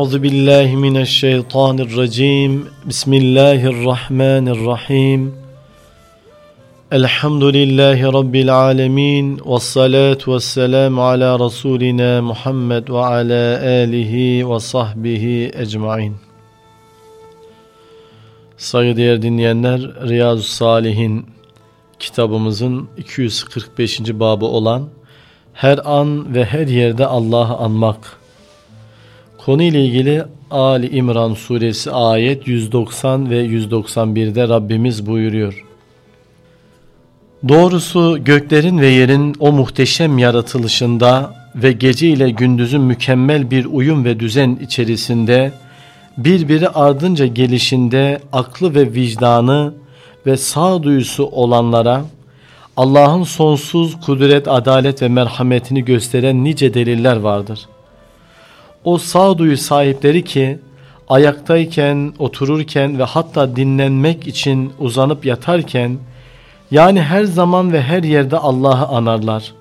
أعوذ بالله من الشيطان الرجيم بسم الله الرحمن الرحيم الحمد لله رب العالمين والصلاة والسلام على رسولنا محمد وعلى آله وصحبه أجمعين Saygıdeğer dinleyenler Riyazu Salihin kitabımızın 245. babı olan Her an ve her yerde Allah'ı anmak Konu ile ilgili Ali İmran suresi ayet 190 ve 191'de Rabbimiz buyuruyor. Doğrusu göklerin ve yerin o muhteşem yaratılışında ve gece ile gündüzün mükemmel bir uyum ve düzen içerisinde birbiri ardınca gelişinde aklı ve vicdanı ve sağduyusu olanlara Allah'ın sonsuz kudret, adalet ve merhametini gösteren nice deliller vardır.'' O sağduyu sahipleri ki ayaktayken, otururken ve hatta dinlenmek için uzanıp yatarken yani her zaman ve her yerde Allah'ı anarlar.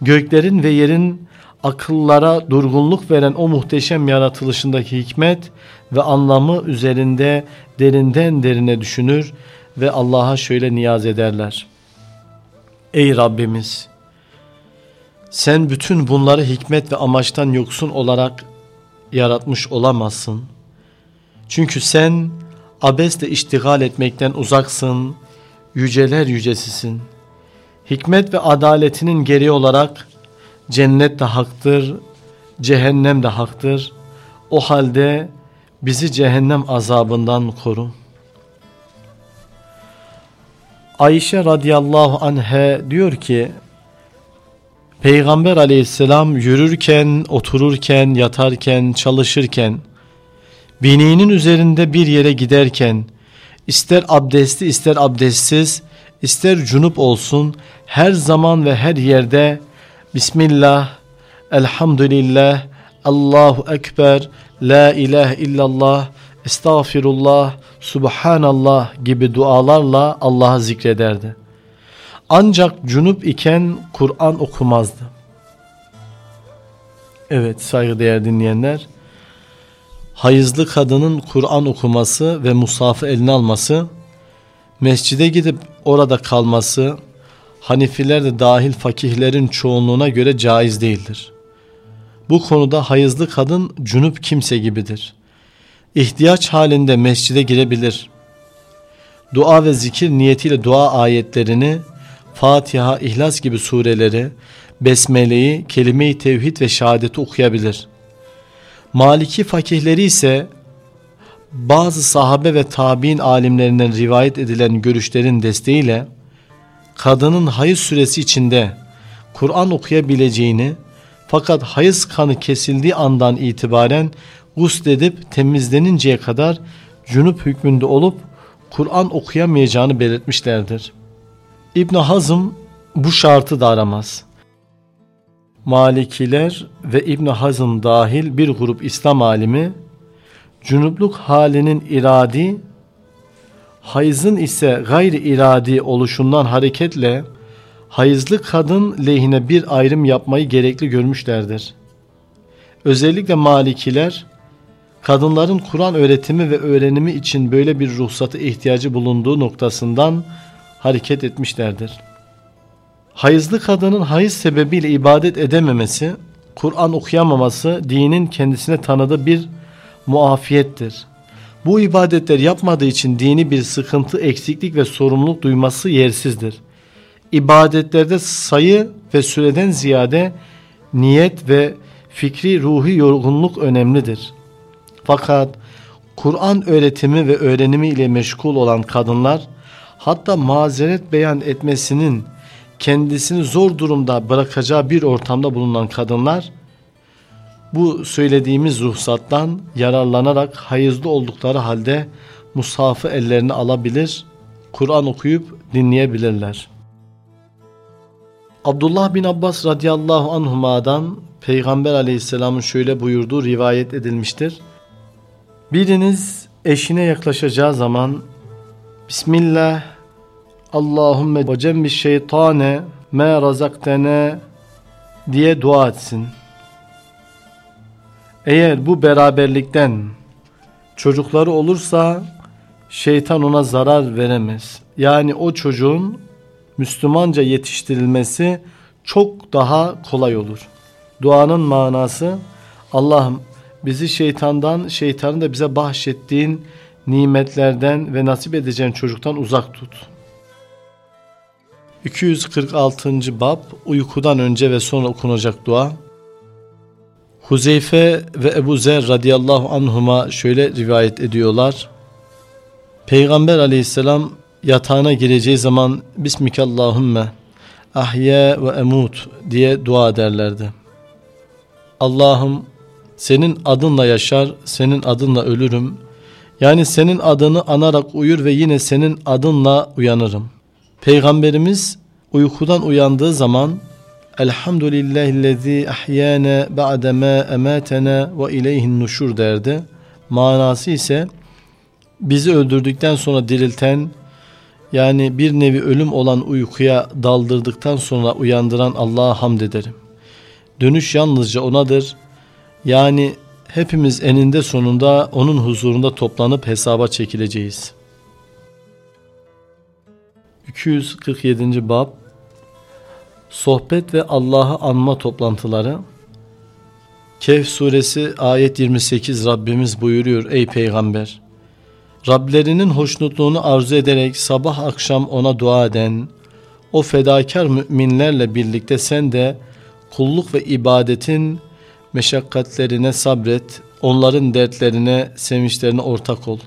Göklerin ve yerin akıllara durgunluk veren o muhteşem yaratılışındaki hikmet ve anlamı üzerinde derinden derine düşünür ve Allah'a şöyle niyaz ederler. Ey Rabbimiz! Sen bütün bunları hikmet ve amaçtan yoksun olarak yaratmış olamazsın. Çünkü sen abesle iştigal etmekten uzaksın, yüceler yücesisin. Hikmet ve adaletinin geri olarak cennet de haktır, cehennem de haktır. O halde bizi cehennem azabından koru. Ayşe radıyallahu anhe diyor ki Peygamber aleyhisselam yürürken, otururken, yatarken, çalışırken, bineğinin üzerinde bir yere giderken, ister abdestli ister abdestsiz, ister cunup olsun, her zaman ve her yerde Bismillah, Elhamdülillah, Allahu Ekber, La ilahe illallah, Estağfirullah, Subhanallah gibi dualarla Allah'ı zikrederdi. Ancak cunup iken Kur'an okumazdı. Evet saygıdeğer dinleyenler. Hayızlı kadının Kur'an okuması ve musafı eline alması, mescide gidip orada kalması, Hanifiler de dahil fakihlerin çoğunluğuna göre caiz değildir. Bu konuda hayızlı kadın cunup kimse gibidir. İhtiyaç halinde mescide girebilir. Dua ve zikir niyetiyle dua ayetlerini Fatiha, İhlas gibi sureleri, Besmele'yi, kelime-i tevhid ve şehadeti okuyabilir. Maliki fakihleri ise bazı sahabe ve tabi'in alimlerinden rivayet edilen görüşlerin desteğiyle kadının hayız süresi içinde Kur'an okuyabileceğini fakat hayız kanı kesildiği andan itibaren gusledip temizleninceye kadar cunup hükmünde olup Kur'an okuyamayacağını belirtmişlerdir. İbn Hazm bu şartı da aramaz. Malikiler ve İbn Hazm dahil bir grup İslam alimi cunupluk halinin iradi, hayızın ise gayri iradi oluşundan hareketle hayızlı kadın lehine bir ayrım yapmayı gerekli görmüşlerdir. Özellikle Malikiler kadınların Kur'an öğretimi ve öğrenimi için böyle bir ruhsatı ihtiyacı bulunduğu noktasından hareket etmişlerdir. Hayızlı kadının hayız sebebiyle ibadet edememesi, Kur'an okuyamaması dinin kendisine tanıdığı bir muafiyettir. Bu ibadetler yapmadığı için dini bir sıkıntı, eksiklik ve sorumluluk duyması yersizdir. İbadetlerde sayı ve süreden ziyade niyet ve fikri ruhi yorgunluk önemlidir. Fakat Kur'an öğretimi ve öğrenimi ile meşgul olan kadınlar hatta mazeret beyan etmesinin kendisini zor durumda bırakacağı bir ortamda bulunan kadınlar bu söylediğimiz ruhsattan yararlanarak hayızlı oldukları halde musafı ellerine alabilir, Kur'an okuyup dinleyebilirler. Abdullah bin Abbas radıyallahu anhuma'dan Peygamber aleyhisselamın şöyle buyurduğu rivayet edilmiştir. Biriniz eşine yaklaşacağı zaman Bismillah Allahümme ve cembi şeytane me razaktene diye dua etsin. Eğer bu beraberlikten çocukları olursa şeytan ona zarar veremez. Yani o çocuğun Müslümanca yetiştirilmesi çok daha kolay olur. Duanın manası Allah'ım bizi şeytandan, şeytanın da bize bahşettiğin nimetlerden ve nasip edeceğin çocuktan uzak tut. 246. bab uykudan önce ve sonra okunacak dua. Huzeyfe ve Ebu Zer radıyallahu anhuma şöyle rivayet ediyorlar. Peygamber aleyhisselam yatağına gireceği zaman Bismikallahümme ahye ve emut diye dua ederlerdi. Allah'ım senin adınla yaşar, senin adınla ölürüm. Yani senin adını anarak uyur ve yine senin adınla uyanırım. Peygamberimiz uykudan uyandığı zaman Elhamdülillahillezî ahyâne ba'demâ emâtena ve ileyhin nuşur derdi. Manası ise bizi öldürdükten sonra dirilten yani bir nevi ölüm olan uykuya daldırdıktan sonra uyandıran Allah'a hamd ederim. Dönüş yalnızca onadır. Yani hepimiz eninde sonunda onun huzurunda toplanıp hesaba çekileceğiz. 247. Bab Sohbet ve Allah'ı anma toplantıları Kehf suresi ayet 28 Rabbimiz buyuruyor ey peygamber Rablerinin hoşnutluğunu arzu ederek sabah akşam ona dua eden o fedakar müminlerle birlikte sen de kulluk ve ibadetin meşakkatlerine sabret, onların dertlerine, sevinçlerine ortak ol.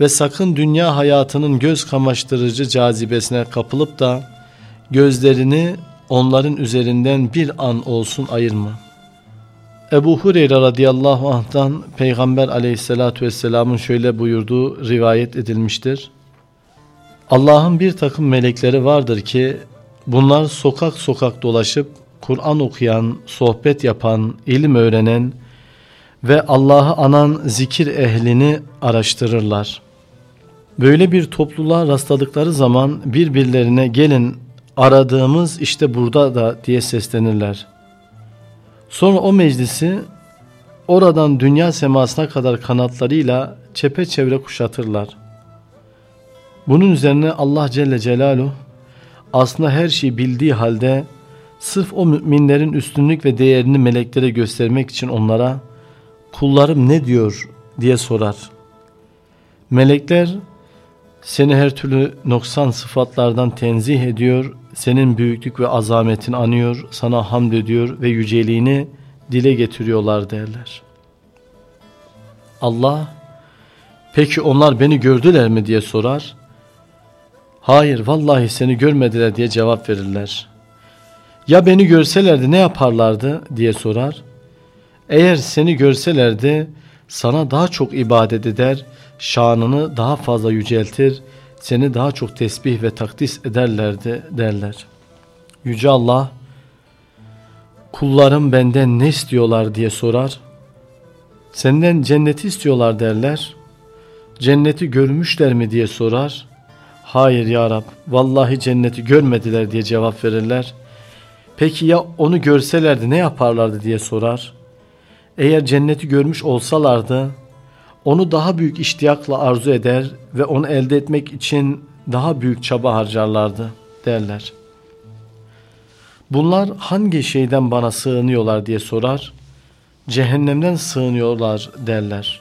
Ve sakın dünya hayatının göz kamaştırıcı cazibesine kapılıp da gözlerini onların üzerinden bir an olsun ayırma. Ebu Hureyre radıyallahu anh'tan Peygamber aleyhissalatü vesselamın şöyle buyurduğu rivayet edilmiştir. Allah'ın bir takım melekleri vardır ki bunlar sokak sokak dolaşıp Kur'an okuyan, sohbet yapan, ilim öğrenen ve Allah'ı anan zikir ehlini araştırırlar. Böyle bir topluluğa rastladıkları zaman birbirlerine gelin aradığımız işte burada da diye seslenirler. Sonra o meclisi oradan dünya semasına kadar kanatlarıyla çepeçevre kuşatırlar. Bunun üzerine Allah Celle Celaluhu aslında her şeyi bildiği halde sırf o müminlerin üstünlük ve değerini meleklere göstermek için onlara kullarım ne diyor diye sorar. Melekler seni her türlü noksan sıfatlardan tenzih ediyor, senin büyüklük ve azametini anıyor, sana hamd ediyor ve yüceliğini dile getiriyorlar derler. Allah, peki onlar beni gördüler mi diye sorar. Hayır vallahi seni görmediler diye cevap verirler. Ya beni görselerdi ne yaparlardı diye sorar. Eğer seni görselerdi sana daha çok ibadet eder, şanını daha fazla yüceltir, seni daha çok tesbih ve takdis ederlerdi derler. Yüce Allah, kullarım benden ne istiyorlar diye sorar. Senden cenneti istiyorlar derler. Cenneti görmüşler mi diye sorar. Hayır ya Rab, vallahi cenneti görmediler diye cevap verirler. Peki ya onu görselerdi ne yaparlardı diye sorar. Eğer cenneti görmüş olsalardı onu daha büyük iştiyakla arzu eder ve onu elde etmek için daha büyük çaba harcarlardı derler. Bunlar hangi şeyden bana sığınıyorlar diye sorar. Cehennemden sığınıyorlar derler.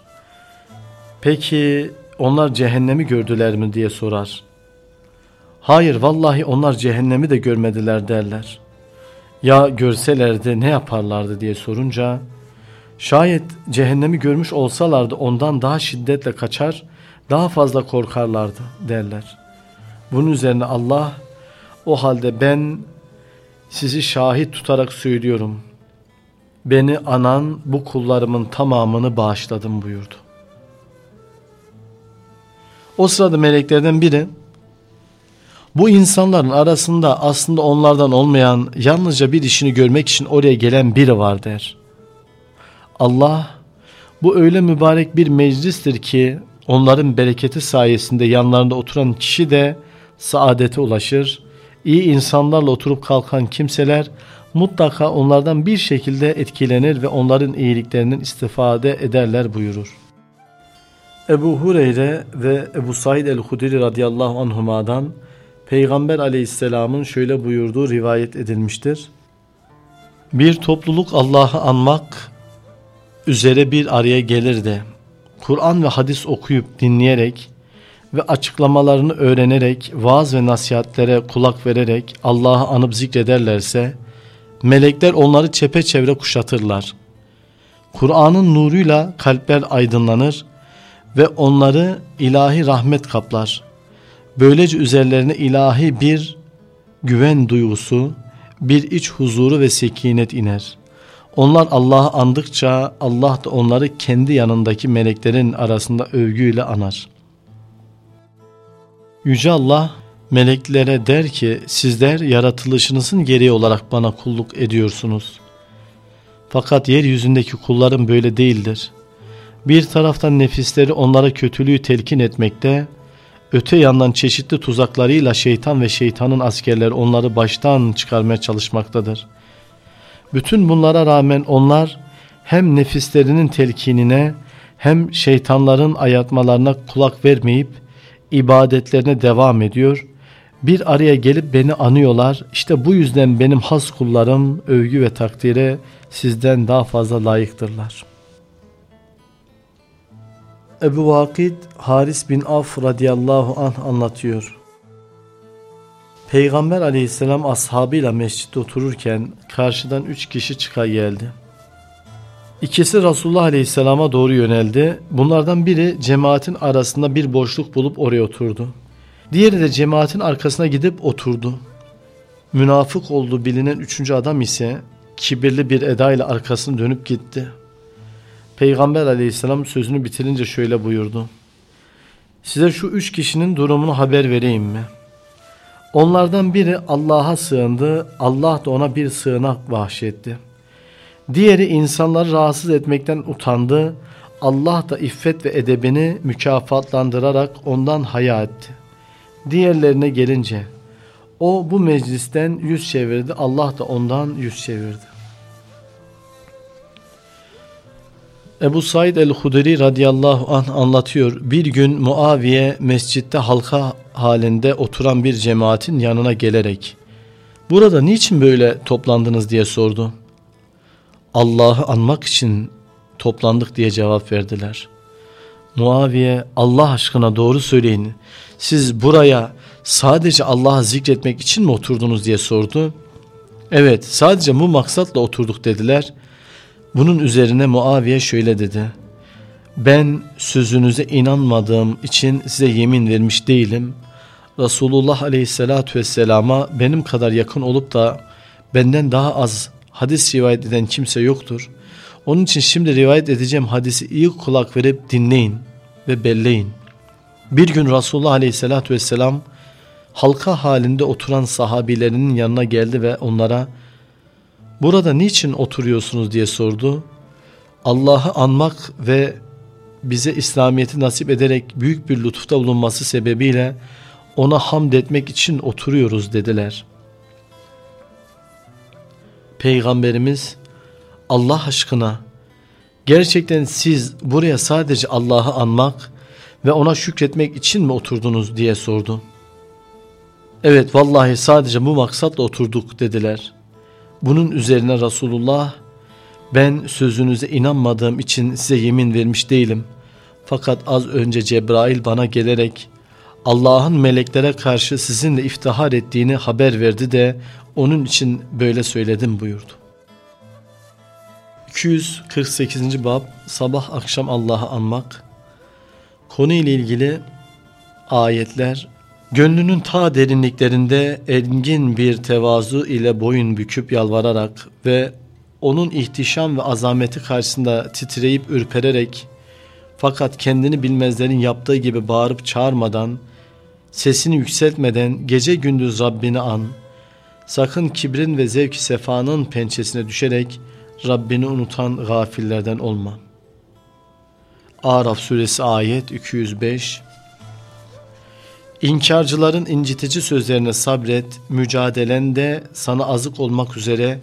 Peki onlar cehennemi gördüler mi diye sorar. Hayır vallahi onlar cehennemi de görmediler derler. Ya görselerdi ne yaparlardı diye sorunca Şayet cehennemi görmüş olsalardı ondan daha şiddetle kaçar, daha fazla korkarlardı derler. Bunun üzerine Allah o halde ben sizi şahit tutarak söylüyorum. Beni anan bu kullarımın tamamını bağışladım buyurdu. O sırada meleklerden biri bu insanların arasında aslında onlardan olmayan yalnızca bir işini görmek için oraya gelen biri var der. Allah bu öyle mübarek bir meclistir ki onların bereketi sayesinde yanlarında oturan kişi de saadete ulaşır. İyi insanlarla oturup kalkan kimseler mutlaka onlardan bir şekilde etkilenir ve onların iyiliklerinden istifade ederler buyurur. Ebu Hureyre ve Ebu Said el-Hudri radıyallahu anhuma'dan Peygamber aleyhisselamın şöyle buyurduğu rivayet edilmiştir. Bir topluluk Allah'ı anmak üzere bir araya gelir de Kur'an ve hadis okuyup dinleyerek ve açıklamalarını öğrenerek vaaz ve nasihatlere kulak vererek Allah'ı anıp zikrederlerse melekler onları çepeçevre kuşatırlar. Kur'an'ın nuruyla kalpler aydınlanır ve onları ilahi rahmet kaplar. Böylece üzerlerine ilahi bir güven duygusu, bir iç huzuru ve sekinet iner. Onlar Allah'ı andıkça Allah da onları kendi yanındaki meleklerin arasında övgüyle anar. Yüce Allah meleklere der ki sizler yaratılışınızın gereği olarak bana kulluk ediyorsunuz. Fakat yeryüzündeki kullarım böyle değildir. Bir taraftan nefisleri onlara kötülüğü telkin etmekte, öte yandan çeşitli tuzaklarıyla şeytan ve şeytanın askerleri onları baştan çıkarmaya çalışmaktadır. Bütün bunlara rağmen onlar hem nefislerinin telkinine hem şeytanların ayatmalarına kulak vermeyip ibadetlerine devam ediyor. Bir araya gelip beni anıyorlar. İşte bu yüzden benim has kullarım övgü ve takdire sizden daha fazla layıktırlar. Ebu Vakid Haris bin Af radıyallahu anh anlatıyor. Peygamber aleyhisselam ashabıyla mescitte otururken karşıdan üç kişi çıka geldi. İkisi Resulullah Aleyhisselam'a doğru yöneldi. Bunlardan biri cemaatin arasında bir boşluk bulup oraya oturdu. Diğeri de cemaatin arkasına gidip oturdu. Münafık olduğu bilinen üçüncü adam ise kibirli bir edayla arkasını dönüp gitti. Peygamber aleyhisselam sözünü bitirince şöyle buyurdu. Size şu üç kişinin durumunu haber vereyim mi? Onlardan biri Allah'a sığındı, Allah da ona bir sığınak bahşetti.'' Diğeri insanları rahatsız etmekten utandı. Allah da iffet ve edebini mükafatlandırarak ondan haya etti. Diğerlerine gelince o bu meclisten yüz çevirdi. Allah da ondan yüz çevirdi. Ebu Said el-Hudri radıyallahu anh anlatıyor. Bir gün Muaviye mescitte halka halinde oturan bir cemaatin yanına gelerek burada niçin böyle toplandınız diye sordu. Allah'ı anmak için toplandık diye cevap verdiler. Muaviye Allah aşkına doğru söyleyin. Siz buraya sadece Allah'ı zikretmek için mi oturdunuz diye sordu. Evet sadece bu maksatla oturduk dediler. Bunun üzerine Muaviye şöyle dedi. Ben sözünüze inanmadığım için size yemin vermiş değilim. Resulullah aleyhissalatü vesselama benim kadar yakın olup da benden daha az hadis rivayet eden kimse yoktur. Onun için şimdi rivayet edeceğim hadisi iyi kulak verip dinleyin ve belleyin. Bir gün Resulullah Aleyhisselatü Vesselam halka halinde oturan sahabilerinin yanına geldi ve onlara burada niçin oturuyorsunuz diye sordu. Allah'ı anmak ve bize İslamiyet'i nasip ederek büyük bir lütufta bulunması sebebiyle ona hamd etmek için oturuyoruz dediler. Peygamberimiz Allah aşkına gerçekten siz buraya sadece Allah'ı anmak ve ona şükretmek için mi oturdunuz diye sordu. Evet vallahi sadece bu maksatla oturduk dediler. Bunun üzerine Resulullah ben sözünüze inanmadığım için size yemin vermiş değilim. Fakat az önce Cebrail bana gelerek Allah'ın meleklere karşı sizinle iftihar ettiğini haber verdi de onun için böyle söyledim buyurdu. 248. Bab Sabah akşam Allah'ı anmak Konu ile ilgili ayetler Gönlünün ta derinliklerinde engin bir tevazu ile boyun büküp yalvararak ve onun ihtişam ve azameti karşısında titreyip ürpererek fakat kendini bilmezlerin yaptığı gibi bağırıp çağırmadan, sesini yükseltmeden gece gündüz Rabbini an, Sakın kibrin ve zevk sefanın pençesine düşerek Rabbini unutan gafillerden olma. Araf suresi ayet 205 İnkarcıların incitici sözlerine sabret, mücadelende sana azık olmak üzere.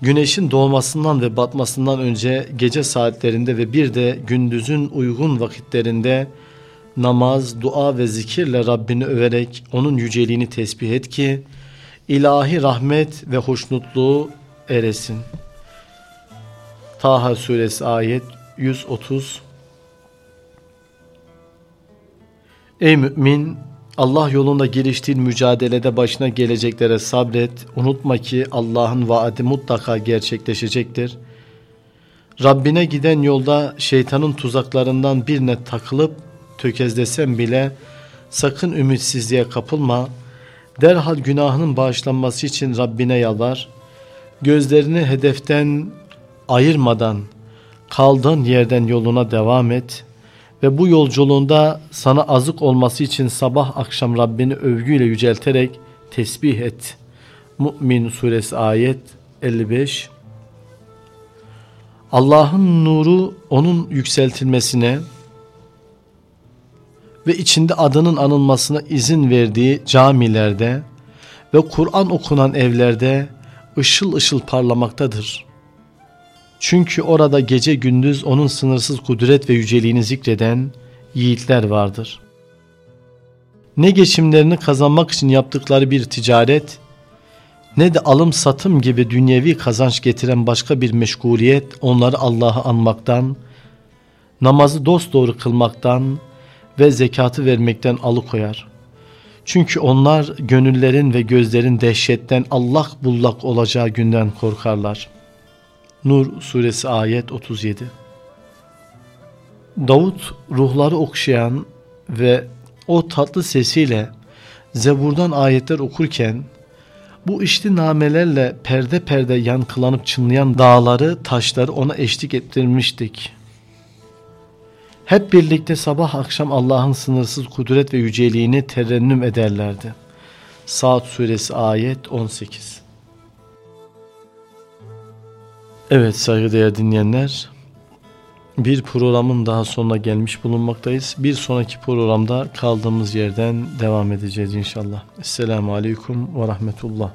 Güneşin doğmasından ve batmasından önce gece saatlerinde ve bir de gündüzün uygun vakitlerinde namaz, dua ve zikirle Rabbini överek onun yüceliğini tesbih et ki ilahi rahmet ve hoşnutluğu eresin. Taha suresi ayet 130 Ey mümin Allah yolunda giriştiğin mücadelede başına geleceklere sabret. Unutma ki Allah'ın vaadi mutlaka gerçekleşecektir. Rabbine giden yolda şeytanın tuzaklarından birine takılıp tökezlesen bile sakın ümitsizliğe kapılma. Derhal günahının bağışlanması için Rabbine yalvar. Gözlerini hedeften ayırmadan kaldığın yerden yoluna devam et ve bu yolculuğunda sana azık olması için sabah akşam Rabbini övgüyle yücelterek tesbih et. Mü'min suresi ayet 55 Allah'ın nuru onun yükseltilmesine ve içinde adının anılmasına izin verdiği camilerde ve Kur'an okunan evlerde ışıl ışıl parlamaktadır. Çünkü orada gece gündüz onun sınırsız kudret ve yüceliğini zikreden yiğitler vardır. Ne geçimlerini kazanmak için yaptıkları bir ticaret, ne de alım satım gibi dünyevi kazanç getiren başka bir meşguliyet onları Allah'ı anmaktan, namazı dosdoğru kılmaktan ve zekatı vermekten alıkoyar. Çünkü onlar gönüllerin ve gözlerin dehşetten allak bullak olacağı günden korkarlar.'' Nur suresi ayet 37 Davut ruhları okşayan ve o tatlı sesiyle Zebur'dan ayetler okurken bu içli namelerle perde perde yankılanıp çınlayan dağları, taşları ona eşlik ettirmiştik. Hep birlikte sabah akşam Allah'ın sınırsız kudret ve yüceliğini terennüm ederlerdi. Saat suresi ayet 18 Evet saygıdeğer dinleyenler bir programın daha sonuna gelmiş bulunmaktayız. Bir sonraki programda kaldığımız yerden devam edeceğiz inşallah. Esselamu Aleyküm ve Rahmetullah.